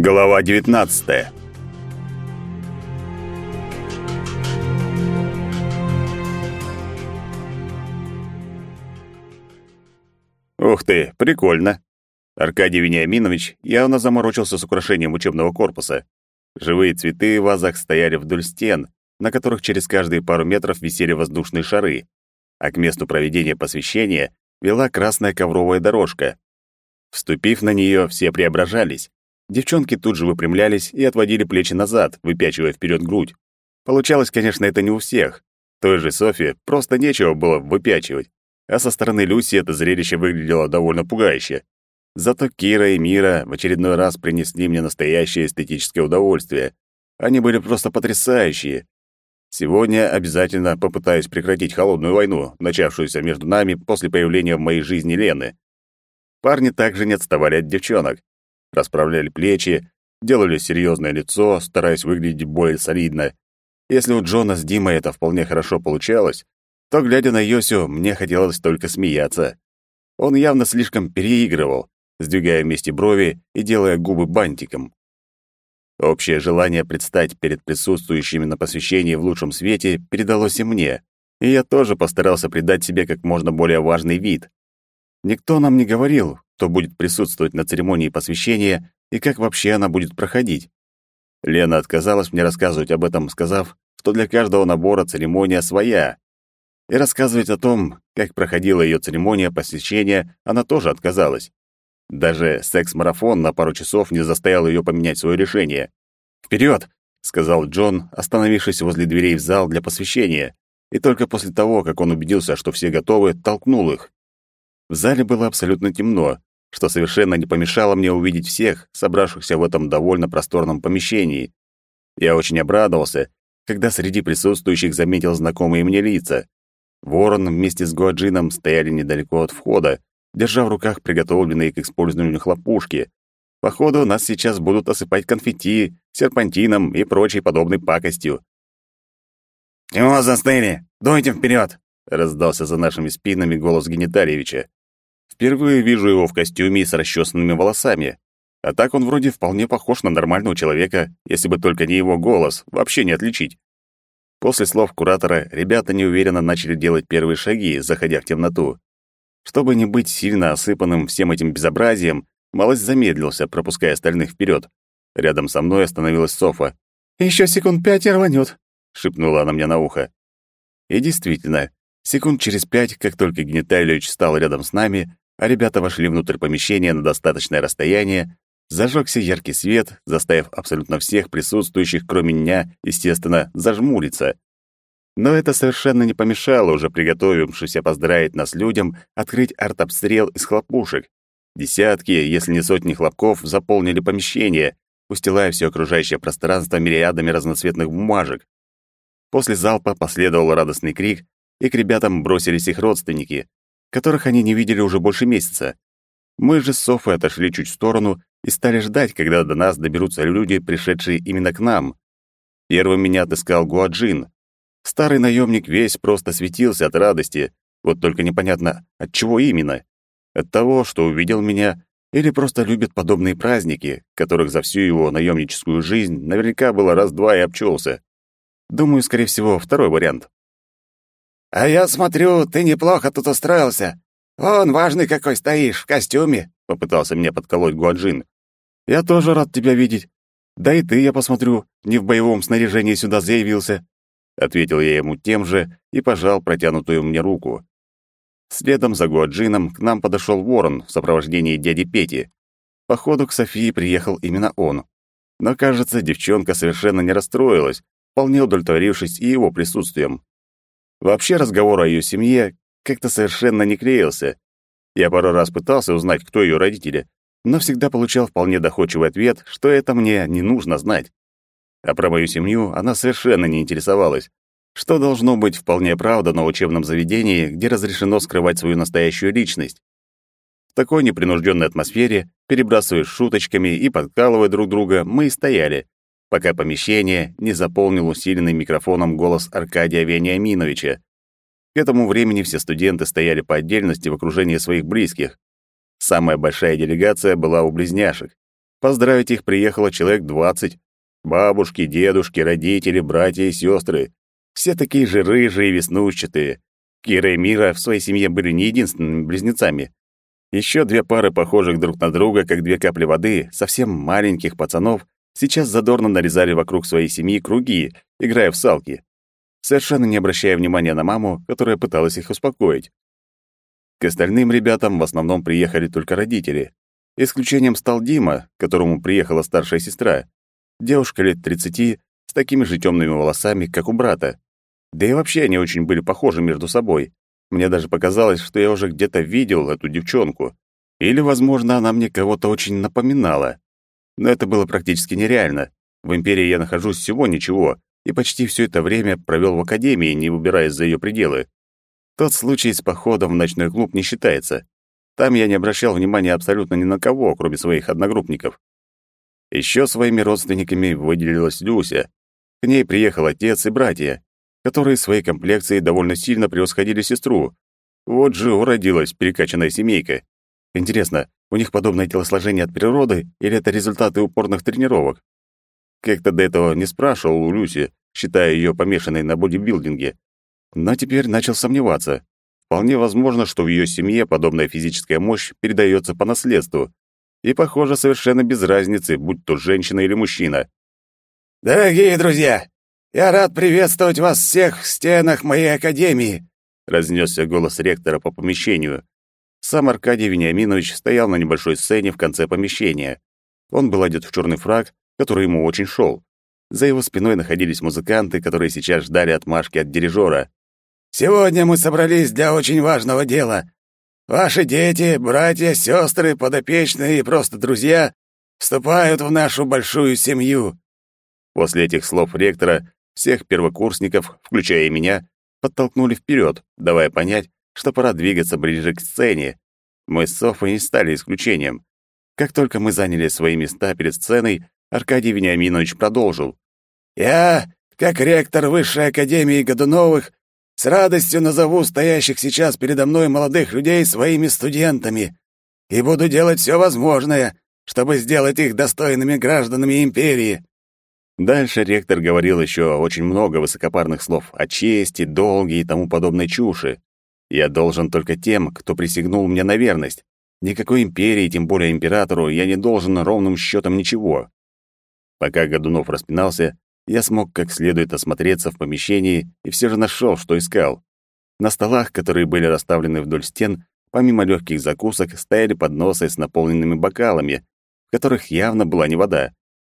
Глава 19. Ух ты, прикольно. Аркадий Вениаминович явно заморочился с украшением учебного корпуса. Живые цветы в вазах стояли вдоль стен, на которых через каждые пару метров висели воздушные шары, а к месту проведения посвящения вела красная ковровая дорожка. Вступив на нее, все преображались. Девчонки тут же выпрямлялись и отводили плечи назад, выпячивая вперед грудь. Получалось, конечно, это не у всех. Той же Софье просто нечего было выпячивать, а со стороны Люси это зрелище выглядело довольно пугающе. Зато Кира и Мира в очередной раз принесли мне настоящее эстетическое удовольствие. Они были просто потрясающие. Сегодня обязательно попытаюсь прекратить холодную войну, начавшуюся между нами после появления в моей жизни Лены. Парни также не отставали от девчонок расправляли плечи, делали серьезное лицо, стараясь выглядеть более солидно. Если у Джона с Димой это вполне хорошо получалось, то, глядя на Йосю, мне хотелось только смеяться. Он явно слишком переигрывал, сдвигая вместе брови и делая губы бантиком. Общее желание предстать перед присутствующими на посвящении в лучшем свете передалось и мне, и я тоже постарался придать себе как можно более важный вид. Никто нам не говорил, кто будет присутствовать на церемонии посвящения и как вообще она будет проходить. Лена отказалась мне рассказывать об этом, сказав, что для каждого набора церемония своя. И рассказывать о том, как проходила ее церемония посвящения, она тоже отказалась. Даже секс-марафон на пару часов не заставил ее поменять свое решение. «Вперед!» — сказал Джон, остановившись возле дверей в зал для посвящения, и только после того, как он убедился, что все готовы, толкнул их. В зале было абсолютно темно, что совершенно не помешало мне увидеть всех, собравшихся в этом довольно просторном помещении. Я очень обрадовался, когда среди присутствующих заметил знакомые мне лица. Ворон вместе с Гуаджином стояли недалеко от входа, держа в руках приготовленные к использованию хлопушки. Походу, нас сейчас будут осыпать конфетти, серпантином и прочей подобной пакостью. «Чего застыли? Дуйте вперед! раздался за нашими спинами голос Генитальевича. Впервые вижу его в костюме и с расчесанными волосами. А так он вроде вполне похож на нормального человека, если бы только не его голос, вообще не отличить. После слов куратора ребята неуверенно начали делать первые шаги, заходя в темноту. Чтобы не быть сильно осыпанным всем этим безобразием, малость замедлился, пропуская остальных вперед. Рядом со мной остановилась Софа. «Еще секунд пять и рванет», — шепнула она мне на ухо. И действительно, секунд через пять, как только Генитальевич стал рядом с нами, а ребята вошли внутрь помещения на достаточное расстояние, зажегся яркий свет, заставив абсолютно всех присутствующих, кроме меня, естественно, зажмуриться. Но это совершенно не помешало уже приготовившимся поздравить нас людям открыть артобстрел из хлопушек. Десятки, если не сотни хлопков заполнили помещение, устилая все окружающее пространство мириадами разноцветных бумажек. После залпа последовал радостный крик, и к ребятам бросились их родственники которых они не видели уже больше месяца. Мы же с Софой отошли чуть в сторону и стали ждать, когда до нас доберутся люди, пришедшие именно к нам. Первым меня отыскал Гуаджин. Старый наемник весь просто светился от радости, вот только непонятно, от чего именно. От того, что увидел меня, или просто любит подобные праздники, которых за всю его наемническую жизнь наверняка было раз-два и обчелся. Думаю, скорее всего, второй вариант. «А я смотрю, ты неплохо тут устроился. Вон, важный какой стоишь, в костюме», — попытался меня подколоть Гуаджин. «Я тоже рад тебя видеть. Да и ты, я посмотрю, не в боевом снаряжении сюда заявился», — ответил я ему тем же и пожал протянутую мне руку. Следом за Гуаджином к нам подошел Ворон в сопровождении дяди Пети. Походу, к Софии приехал именно он. Но, кажется, девчонка совершенно не расстроилась, вполне удовлетворившись и его присутствием. Вообще разговор о ее семье как-то совершенно не клеился. Я пару раз пытался узнать, кто ее родители, но всегда получал вполне доходчивый ответ, что это мне не нужно знать. А про мою семью она совершенно не интересовалась, что должно быть вполне правда на учебном заведении, где разрешено скрывать свою настоящую личность. В такой непринужденной атмосфере, перебрасывая шуточками и подкалывая друг друга, мы и стояли, пока помещение не заполнил усиленный микрофоном голос Аркадия Вениаминовича. К этому времени все студенты стояли по отдельности в окружении своих близких. Самая большая делегация была у близняшек. Поздравить их приехало человек двадцать. Бабушки, дедушки, родители, братья и сестры. Все такие же рыжие и веснушчатые. Кира и Мира в своей семье были не единственными близнецами. Еще две пары похожих друг на друга, как две капли воды, совсем маленьких пацанов, сейчас задорно нарезали вокруг своей семьи круги, играя в салки, совершенно не обращая внимания на маму, которая пыталась их успокоить. К остальным ребятам в основном приехали только родители. Исключением стал Дима, к которому приехала старшая сестра. Девушка лет 30 с такими же темными волосами, как у брата. Да и вообще они очень были похожи между собой. Мне даже показалось, что я уже где-то видел эту девчонку. Или, возможно, она мне кого-то очень напоминала. Но это было практически нереально. В Империи я нахожусь всего ничего, и почти все это время провел в Академии, не выбираясь за ее пределы. Тот случай с походом в ночной клуб не считается. Там я не обращал внимания абсолютно ни на кого, кроме своих одногруппников. Еще своими родственниками выделилась Люся. К ней приехал отец и братья которые своей комплекцией довольно сильно превосходили сестру. Вот же уродилась перекачанная семейка. Интересно, у них подобное телосложение от природы или это результаты упорных тренировок? Как-то до этого не спрашивал у Люси, считая ее помешанной на бодибилдинге. Но теперь начал сомневаться. Вполне возможно, что в ее семье подобная физическая мощь передается по наследству. И, похоже, совершенно без разницы, будь то женщина или мужчина. «Дорогие друзья, я рад приветствовать вас всех в стенах моей академии, разнесся голос ректора по помещению. Сам Аркадий Вениаминович стоял на небольшой сцене в конце помещения. Он был одет в черный фраг, который ему очень шел. За его спиной находились музыканты, которые сейчас ждали отмашки от дирижера. «Сегодня мы собрались для очень важного дела. Ваши дети, братья, сестры, подопечные и просто друзья вступают в нашу большую семью». После этих слов ректора всех первокурсников, включая и меня, подтолкнули вперед, давая понять, что пора двигаться ближе к сцене. Мы с Софой не стали исключением. Как только мы заняли свои места перед сценой, Аркадий Вениаминович продолжил. «Я, как ректор Высшей Академии Годуновых, с радостью назову стоящих сейчас передо мной молодых людей своими студентами и буду делать все возможное, чтобы сделать их достойными гражданами империи. Дальше ректор говорил еще очень много высокопарных слов о чести, долге и тому подобной чуши. Я должен только тем, кто присягнул мне на верность. Никакой империи, тем более императору, я не должен ровным счетом ничего. Пока Годунов распинался, я смог как следует осмотреться в помещении и все же нашел, что искал. На столах, которые были расставлены вдоль стен, помимо легких закусок, стояли подносы с наполненными бокалами, в которых явно была не вода.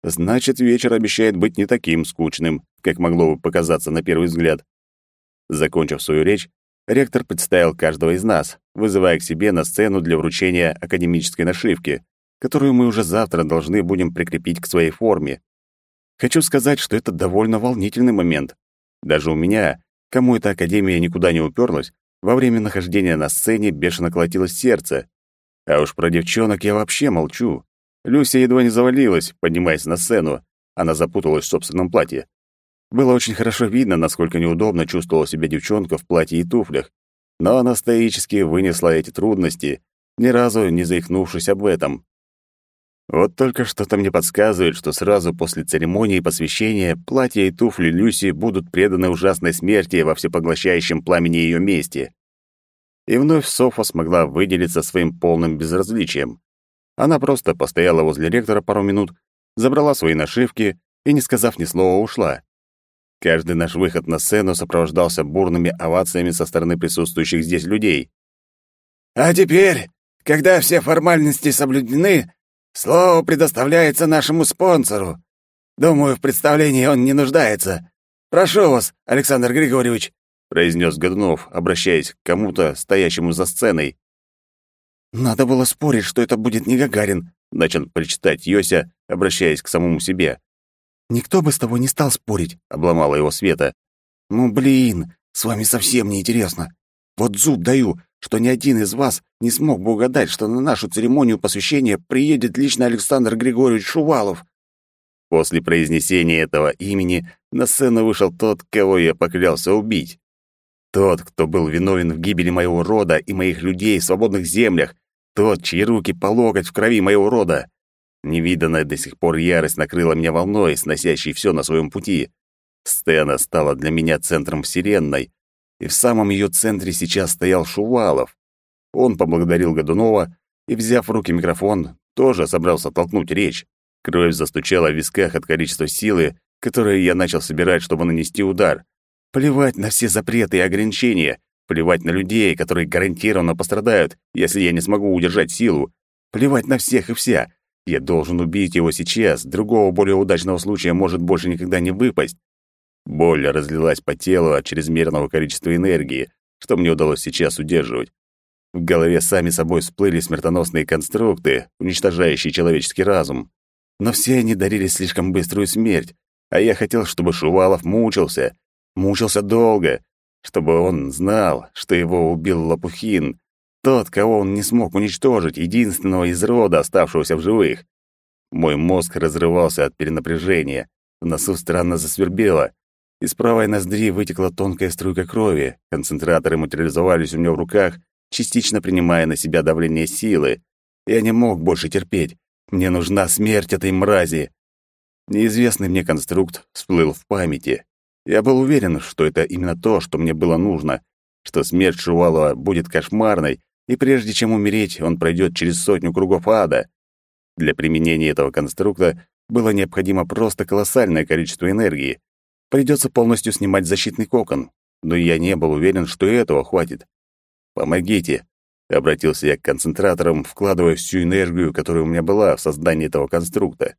Значит, вечер обещает быть не таким скучным, как могло бы показаться на первый взгляд. Закончив свою речь, ректор представил каждого из нас, вызывая к себе на сцену для вручения академической нашивки, которую мы уже завтра должны будем прикрепить к своей форме. Хочу сказать, что это довольно волнительный момент. Даже у меня, кому эта академия никуда не уперлась, во время нахождения на сцене бешено колотилось сердце. А уж про девчонок я вообще молчу. Люся едва не завалилась, поднимаясь на сцену. Она запуталась в собственном платье. Было очень хорошо видно, насколько неудобно чувствовала себя девчонка в платье и туфлях. Но она стоически вынесла эти трудности, ни разу не заикнувшись об этом. Вот только что-то мне подсказывает, что сразу после церемонии посвящения платье и туфли Люси будут преданы ужасной смерти во всепоглощающем пламени ее мести. И вновь Софа смогла выделиться своим полным безразличием. Она просто постояла возле ректора пару минут, забрала свои нашивки и, не сказав ни слова, ушла. Каждый наш выход на сцену сопровождался бурными овациями со стороны присутствующих здесь людей. «А теперь, когда все формальности соблюдены, слово предоставляется нашему спонсору. Думаю, в представлении он не нуждается. Прошу вас, Александр Григорьевич», — произнес Годунов, обращаясь к кому-то, стоящему за сценой. «Надо было спорить, что это будет не Гагарин», — начал причитать Йося, обращаясь к самому себе. «Никто бы с тобой не стал спорить», — обломала его Света. «Ну, блин, с вами совсем не интересно. Вот зуб даю, что ни один из вас не смог бы угадать, что на нашу церемонию посвящения приедет лично Александр Григорьевич Шувалов». После произнесения этого имени на сцену вышел тот, кого я поклялся убить. Тот, кто был виновен в гибели моего рода и моих людей в свободных землях, тот, чьи руки по локоть в крови моего рода. Невиданная до сих пор ярость накрыла меня волной, сносящей все на своем пути. Стена стала для меня центром вселенной, и в самом ее центре сейчас стоял Шувалов. Он поблагодарил Годунова и, взяв в руки микрофон, тоже собрался толкнуть речь. Кровь застучала в висках от количества силы, которое я начал собирать, чтобы нанести удар. Плевать на все запреты и ограничения, плевать на людей, которые гарантированно пострадают, если я не смогу удержать силу. Плевать на всех и вся. Я должен убить его сейчас, другого более удачного случая может больше никогда не выпасть. Боль разлилась по телу от чрезмерного количества энергии, что мне удалось сейчас удерживать. В голове сами собой всплыли смертоносные конструкты, уничтожающие человеческий разум. Но все они дарили слишком быструю смерть, а я хотел, чтобы Шувалов мучился, мучился долго, чтобы он знал, что его убил Лопухин, тот, кого он не смог уничтожить, единственного из рода, оставшегося в живых. Мой мозг разрывался от перенапряжения, в носу странно засвербело, из правой ноздри вытекла тонкая струйка крови, концентраторы материализовались у меня в руках, частично принимая на себя давление силы. Я не мог больше терпеть. Мне нужна смерть этой мрази. Неизвестный мне конструкт всплыл в памяти. Я был уверен, что это именно то, что мне было нужно, что смерть Шувалова будет кошмарной, и прежде чем умереть, он пройдет через сотню кругов ада. Для применения этого конструкта было необходимо просто колоссальное количество энергии. Придется полностью снимать защитный кокон, но я не был уверен, что этого хватит. «Помогите!» — обратился я к концентраторам, вкладывая всю энергию, которая у меня была в создание этого конструкта.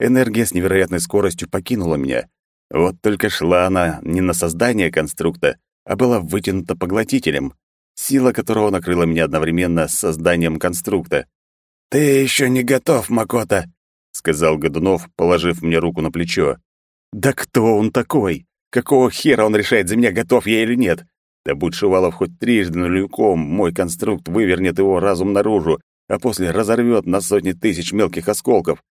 Энергия с невероятной скоростью покинула меня. Вот только шла она не на создание конструкта, а была вытянута поглотителем, сила которого накрыла меня одновременно с созданием конструкта. «Ты еще не готов, Макота», — сказал Годунов, положив мне руку на плечо. Да кто он такой? Какого хера он решает за меня, готов я или нет? Да будь Шувалов хоть трижды нулевком, мой конструкт вывернет его разум наружу, а после разорвет на сотни тысяч мелких осколков.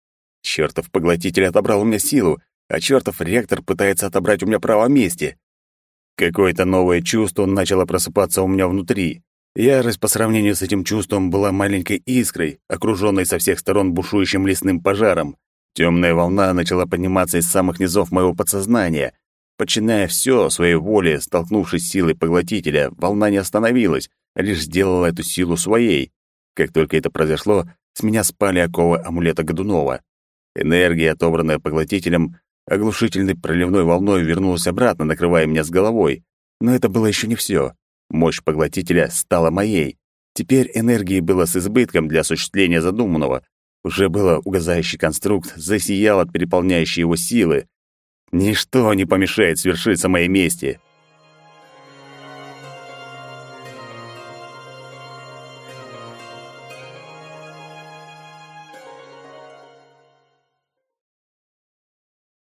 Чертов поглотитель отобрал у меня силу, а чертов ректор пытается отобрать у меня право мести. Какое-то новое чувство начало просыпаться у меня внутри. Ярость по сравнению с этим чувством была маленькой искрой, окруженной со всех сторон бушующим лесным пожаром. Темная волна начала подниматься из самых низов моего подсознания. Подчиняя все своей воле, столкнувшись с силой поглотителя, волна не остановилась, а лишь сделала эту силу своей. Как только это произошло, с меня спали оковы амулета Годунова. Энергия, отобранная поглотителем, оглушительной проливной волной вернулась обратно, накрывая меня с головой. Но это было еще не все. Мощь поглотителя стала моей. Теперь энергии было с избытком для осуществления задуманного, уже было угасающий конструкт, засиял от переполняющей его силы. Ничто не помешает свершиться моей мести.